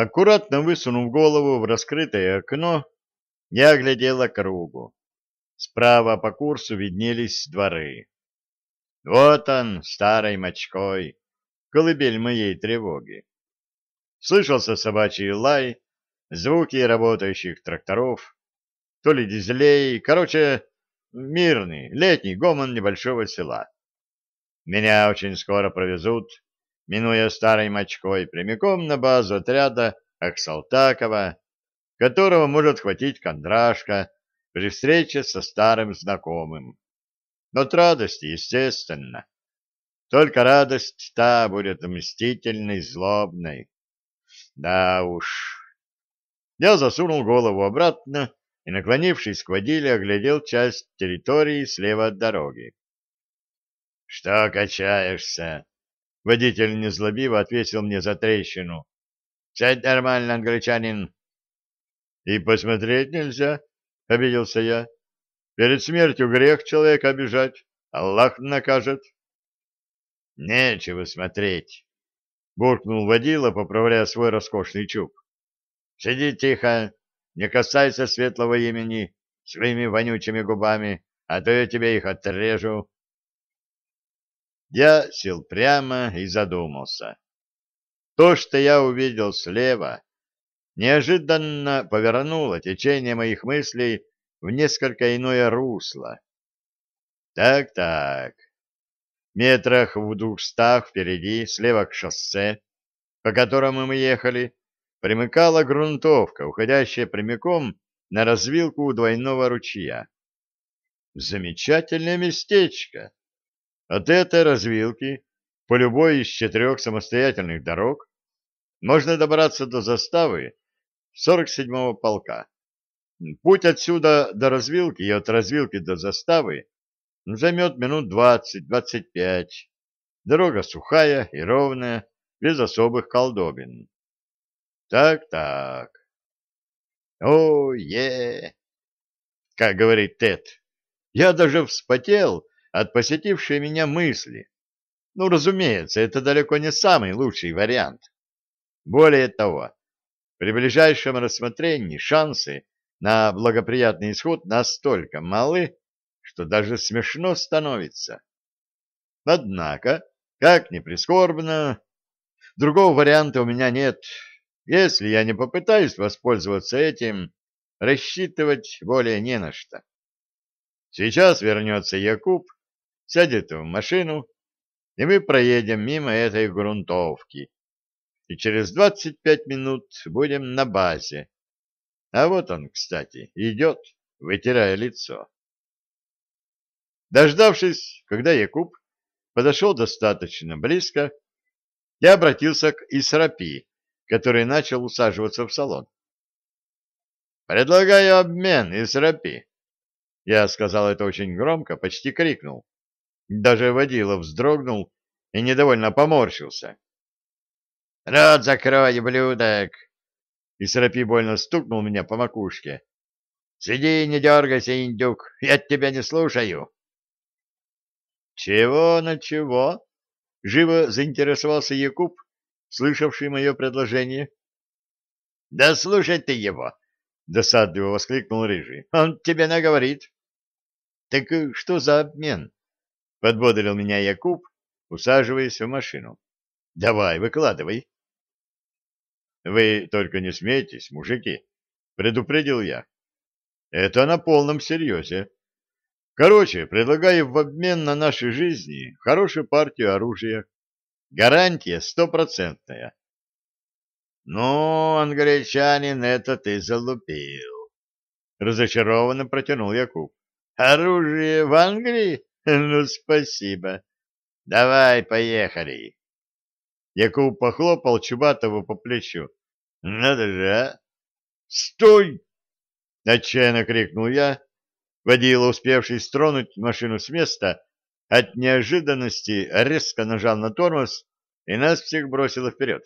Аккуратно высунув голову в раскрытое окно, я оглядел округу. Справа по курсу виднелись дворы. Вот он, старой мочкой, колыбель моей тревоги. Слышался собачий лай, звуки работающих тракторов, то ли дизелей, короче, мирный, летний гомон небольшого села. Меня очень скоро провезут, минуя старой мочкой, прямиком на базу отряда Аксалтакова, которого может хватить кондрашка при встрече со старым знакомым. Но от радости, естественно. Только радость та будет мстительной, злобной. Да уж. Я засунул голову обратно и, наклонившись к водиле, оглядел часть территории слева от дороги. — Что качаешься? — водитель незлобиво ответил мне за трещину. — Сядь нормально, англичанин. — И посмотреть нельзя, — обиделся я. — Перед смертью грех человека обижать. Аллах накажет. — Нечего смотреть, — буркнул водила, поправляя свой роскошный чуб. — Сиди тихо, не касайся светлого имени своими вонючими губами, а то я тебе их отрежу. Я сел прямо и задумался. То, что я увидел слева, неожиданно повернуло течение моих мыслей в несколько иное русло. Так-так. Метрах в двухстах впереди, слева к шоссе, по которому мы ехали, примыкала грунтовка, уходящая прямиком на развилку у двойного ручья. Замечательное местечко. От этой развилки по любой из четырех самостоятельных дорог можно добраться до заставы 47-го полка. Путь отсюда до развилки и от развилки до заставы займет минут 20-25. Дорога сухая и ровная, без особых колдобин. Так-так. О-е! Как говорит Тед, я даже вспотел от посетившей меня мысли. Ну, разумеется, это далеко не самый лучший вариант. Более того, при ближайшем рассмотрении шансы на благоприятный исход настолько малы, что даже смешно становится. Однако, как ни прискорбно, другого варианта у меня нет, если я не попытаюсь воспользоваться этим, рассчитывать более не на что. Сейчас вернется Якуб, сядет в машину, и мы проедем мимо этой грунтовки. И через 25 минут будем на базе. А вот он, кстати, идет, вытирая лицо. Дождавшись, когда Якуб подошел достаточно близко, я обратился к Исрапи, который начал усаживаться в салон. «Предлагаю обмен, Исрапи!» Я сказал это очень громко, почти крикнул. Даже водила вздрогнул и недовольно поморщился. «Рот закрой, блюдок!» Исрапи больно стукнул меня по макушке. «Сиди, не дергайся, индюк, я тебя не слушаю!» «Чего на чего?» — живо заинтересовался Якуб, слышавший мое предложение. — Да слушай ты его! — досадливо воскликнул Рыжий. — Он тебе наговорит. — Так что за обмен? — подбодрил меня Якуб, усаживаясь в машину. — Давай, выкладывай. — Вы только не смейтесь, мужики, — предупредил я. — Это на полном серьезе. Короче, предлагаю в обмен на наши жизни хорошую партию оружия. Гарантия стопроцентная. Ну, англичанин, это ты залупил. Разочарованно протянул Якуб. Оружие в Англии? Ну, спасибо. Давай, поехали. Якуб похлопал Чубатову по плечу. Надо же, а? Стой! Отчаянно крикнул я. Водила, успевший стронуть машину с места, от неожиданности резко нажал на тормоз, и нас всех бросило вперед.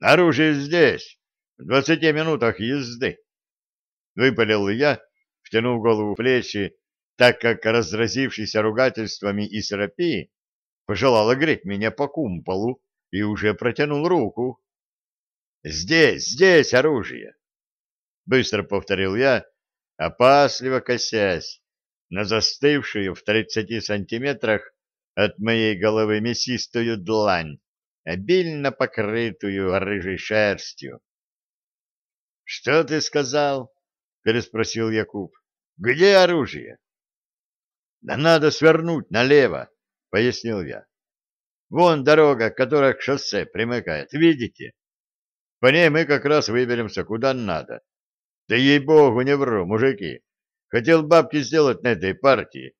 «Оружие здесь, в двадцати минутах езды!» Выпалил я, втянув голову в плечи, так как разразившийся ругательствами и серапии пожелал огреть меня по кумполу и уже протянул руку. Здесь, здесь оружие! Быстро повторил я, опасливо косясь на застывшую в тридцати сантиметрах от моей головы мясистую длань, обильно покрытую рыжей шерстью. — Что ты сказал? — переспросил Якуб. — Где оружие? — надо свернуть налево, — пояснил я. — Вон дорога, которая к шоссе примыкает, видите? По ней мы как раз выберемся куда надо. Да ей-богу, не вру, мужики. Хотел бабки сделать на этой партии.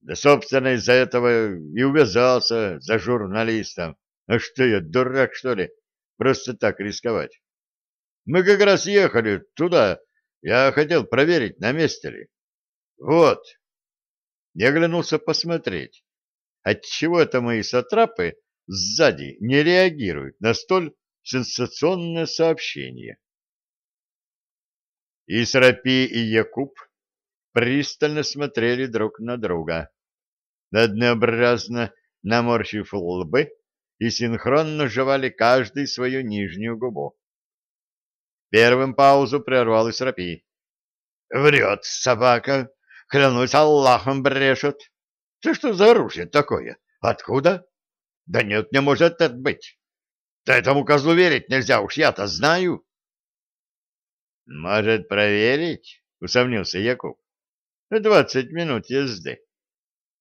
Да, собственно, из-за этого и увязался за журналистом. А что я, дурак, что ли? Просто так рисковать. Мы как раз ехали туда. Я хотел проверить, на месте ли. Вот. Я оглянулся посмотреть. Отчего это мои сатрапы сзади не реагируют на столь сенсационное сообщение. И Срапи, и Якуб пристально смотрели друг на друга, однообразно наморщив лбы и синхронно жевали каждый свою нижнюю губу. Первым паузу прервал Исрапи. — Врет собака, клянусь Аллахом брешет. Ты что за оружие такое? Откуда? Да нет, не может это быть. Да этому козлу верить нельзя, уж я-то знаю. — Может, проверить? — усомнился Якуб. — Двадцать минут езды.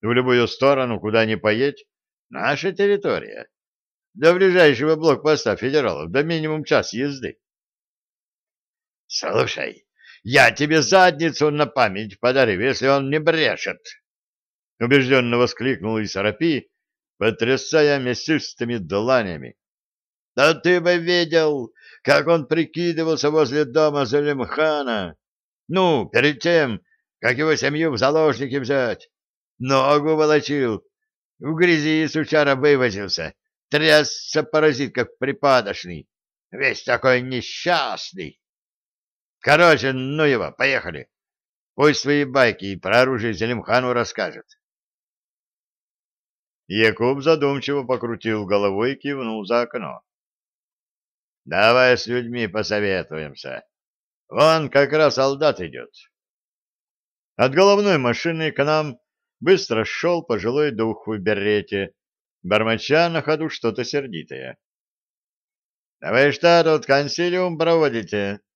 В любую сторону, куда ни поедь, наша территория. До ближайшего блокпоста федералов до минимум час езды. — Слушай, я тебе задницу на память подарю, если он не брешет! — убежденно воскликнул Исарапи, потрясая мясистыми доланями. Да ты бы видел, как он прикидывался возле дома Залимхана. Ну, перед тем, как его семью в заложники взять. Ногу волочил, в грязи сучара вывозился, трясся паразит, как припадочный, весь такой несчастный. Короче, ну его, поехали. Пусть свои байки и про оружие Зелимхану расскажет. Якуб задумчиво покрутил головой и кивнул за окно. Давай с людьми посоветуемся. Вон как раз солдат идет. От головной машины к нам быстро шел пожилой дух в берете, бормоча на ходу что-то сердитое. — А вы что тут консилиум проводите? —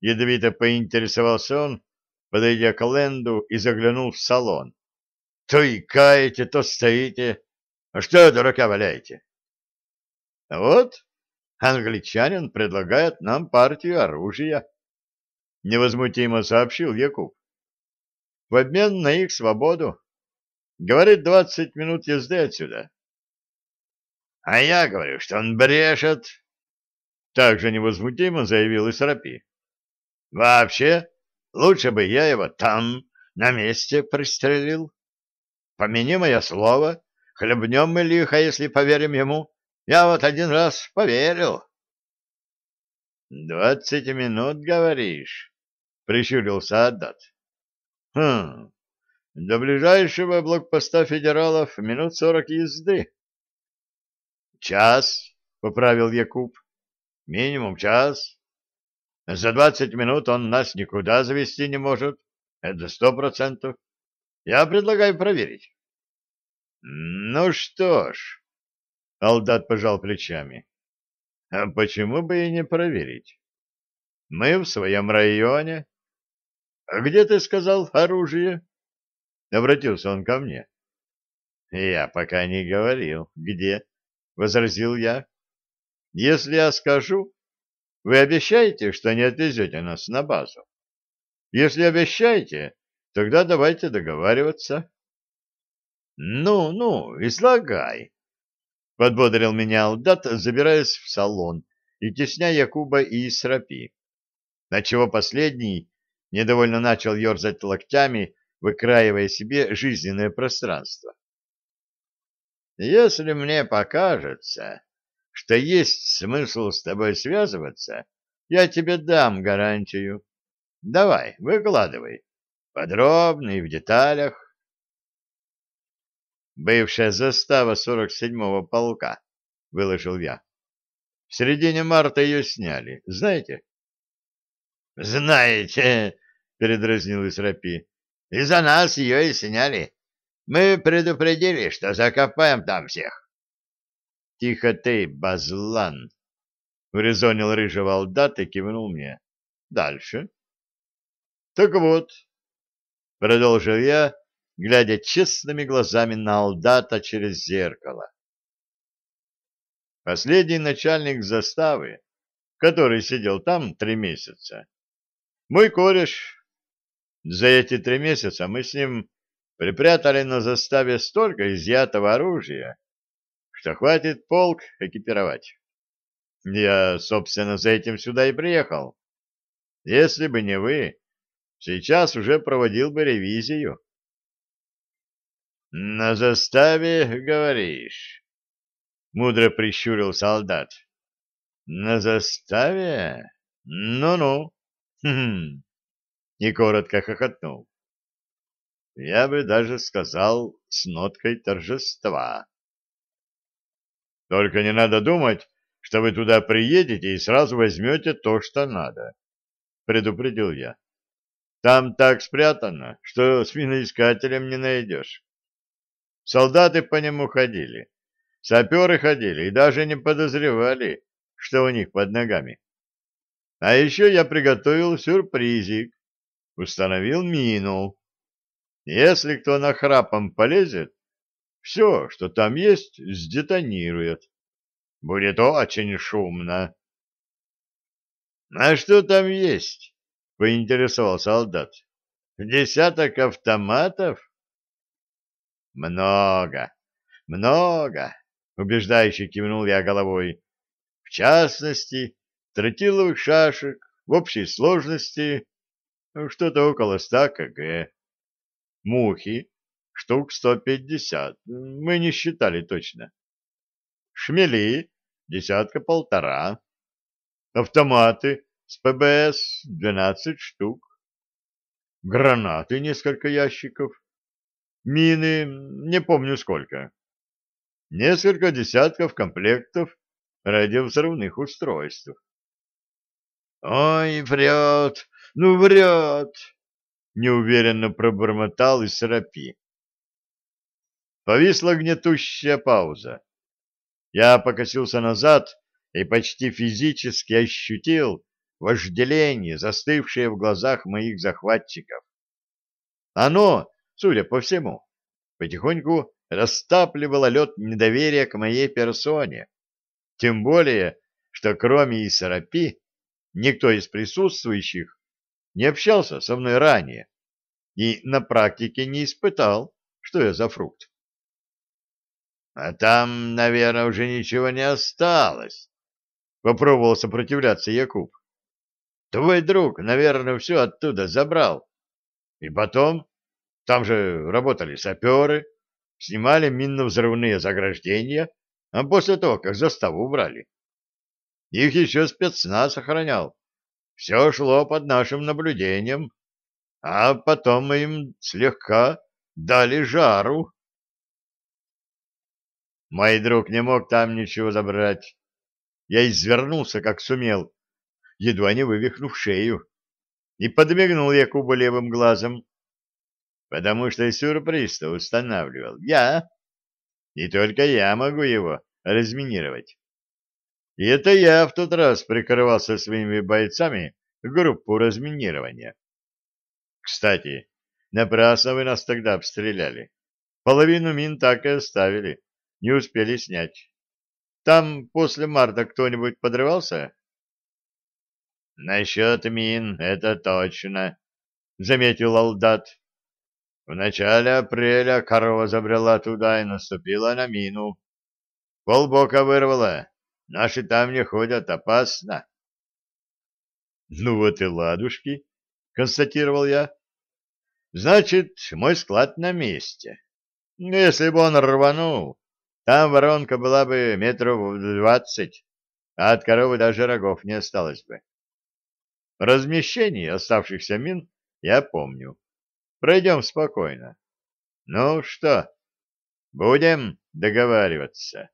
ядовито поинтересовался он, подойдя к Ленду и заглянул в салон. — То икаете, то стоите. А что дурака валяете? — Вот, Англичанин предлагает нам партию оружия, — невозмутимо сообщил Якуб. — В обмен на их свободу. Говорит, двадцать минут езды отсюда. — А я говорю, что он брешет, — также невозмутимо заявил Исрапи. — Вообще, лучше бы я его там, на месте, пристрелил. Помяни мое слово, хлебнем мы лихо, если поверим ему. Я вот один раз поверил. — Двадцать минут, говоришь? — прищурился Аддат. — Хм, до ближайшего блокпоста федералов минут сорок езды. — Час, — поправил Якуб. — Минимум час. За двадцать минут он нас никуда завести не может. Это сто процентов. Я предлагаю проверить. — Ну что ж... Алдат пожал плечами. А почему бы и не проверить? Мы в своем районе. А где ты сказал оружие? Обратился он ко мне. Я пока не говорил, где, возразил я. Если я скажу, вы обещаете, что не отвезете нас на базу? Если обещаете, тогда давайте договариваться. Ну, ну, излагай, — подбодрил меня Алдат, забираясь в салон и тесня Якуба и Исрапи, отчего последний недовольно начал ерзать локтями, выкраивая себе жизненное пространство. «Если мне покажется, что есть смысл с тобой связываться, я тебе дам гарантию. Давай, выкладывай, подробно и в деталях» бывшая застава 47-го полка, — выложил я. В середине марта ее сняли, знаете? — Знаете, — передразнил Исрапи, — из-за нас ее и сняли. Мы предупредили, что закопаем там всех. — Тихо ты, базлан! — урезонил рыжего Алдат и кивнул мне. — Дальше. — Так вот, — продолжил я, глядя честными глазами на Алдата через зеркало. Последний начальник заставы, который сидел там три месяца, мой кореш. За эти три месяца мы с ним припрятали на заставе столько изъятого оружия, что хватит полк экипировать. Я, собственно, за этим сюда и приехал. Если бы не вы, сейчас уже проводил бы ревизию. — На заставе, говоришь? — мудро прищурил солдат. — На заставе? Ну-ну. И коротко хохотнул. Я бы даже сказал с ноткой торжества. Только не надо думать, что вы туда приедете и сразу возьмете то, что надо, предупредил я. Там так спрятано, что с миноискателем не найдешь. Солдаты по нему ходили, саперы ходили и даже не подозревали, что у них под ногами. А еще я приготовил сюрпризик, установил мину. Если кто нахрапом полезет, все, что там есть, сдетонирует. Будет очень шумно. — А что там есть? — поинтересовал солдат. — Десяток автоматов? — Много, много, — убеждающе кивнул я головой. — В частности, тротиловых шашек в общей сложности что-то около ста кг. Мухи штук сто пятьдесят, мы не считали точно. Шмели десятка-полтора. Автоматы с ПБС двенадцать штук. Гранаты несколько ящиков. Мины не помню сколько. Несколько десятков комплектов радиовзрывных устройств. «Ой, врет! Ну, врет!» — неуверенно пробормотал и Серапи. Повисла гнетущая пауза. Я покосился назад и почти физически ощутил вожделение, застывшее в глазах моих захватчиков. Оно, судя по всему, потихоньку растапливало лед недоверия к моей персоне. Тем более, что кроме Исарапи никто из присутствующих не общался со мной ранее и на практике не испытал, что я за фрукт. А там, наверное, уже ничего не осталось. Попробовал сопротивляться Якуб. Твой друг, наверное, все оттуда забрал. И потом, там же работали саперы, снимали минно-взрывные заграждения, а после того, как заставу убрали. Их еще спецназ охранял. Все шло под нашим наблюдением, а потом мы им слегка дали жару. Мой друг не мог там ничего забрать. Я извернулся, как сумел, едва не вывихнув шею, и подмигнул Якубу левым глазом, потому что сюрприз-то устанавливал я, и только я могу его разминировать. И это я в тот раз прикрывал со своими бойцами группу разминирования. Кстати, напрасно вы нас тогда обстреляли. Половину мин так и оставили, не успели снять. Там после марта кто-нибудь подрывался? — Насчет мин, это точно, — заметил Алдат. В начале апреля корова забрела туда и наступила на мину. Полбока вырвала. Наши там не ходят, опасно. — Ну вот и ладушки, — констатировал я. — Значит, мой склад на месте. Если бы он рванул, там воронка была бы метров двадцать, а от коровы даже рогов не осталось бы. Размещение оставшихся мин я помню. Пройдем спокойно. Ну что, будем договариваться?